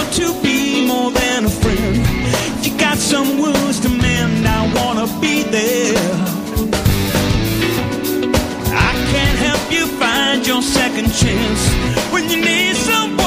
want to be more than a friend. If you got some wounds to mend, I wanna be there. I can help you find your second chance when you need somebody.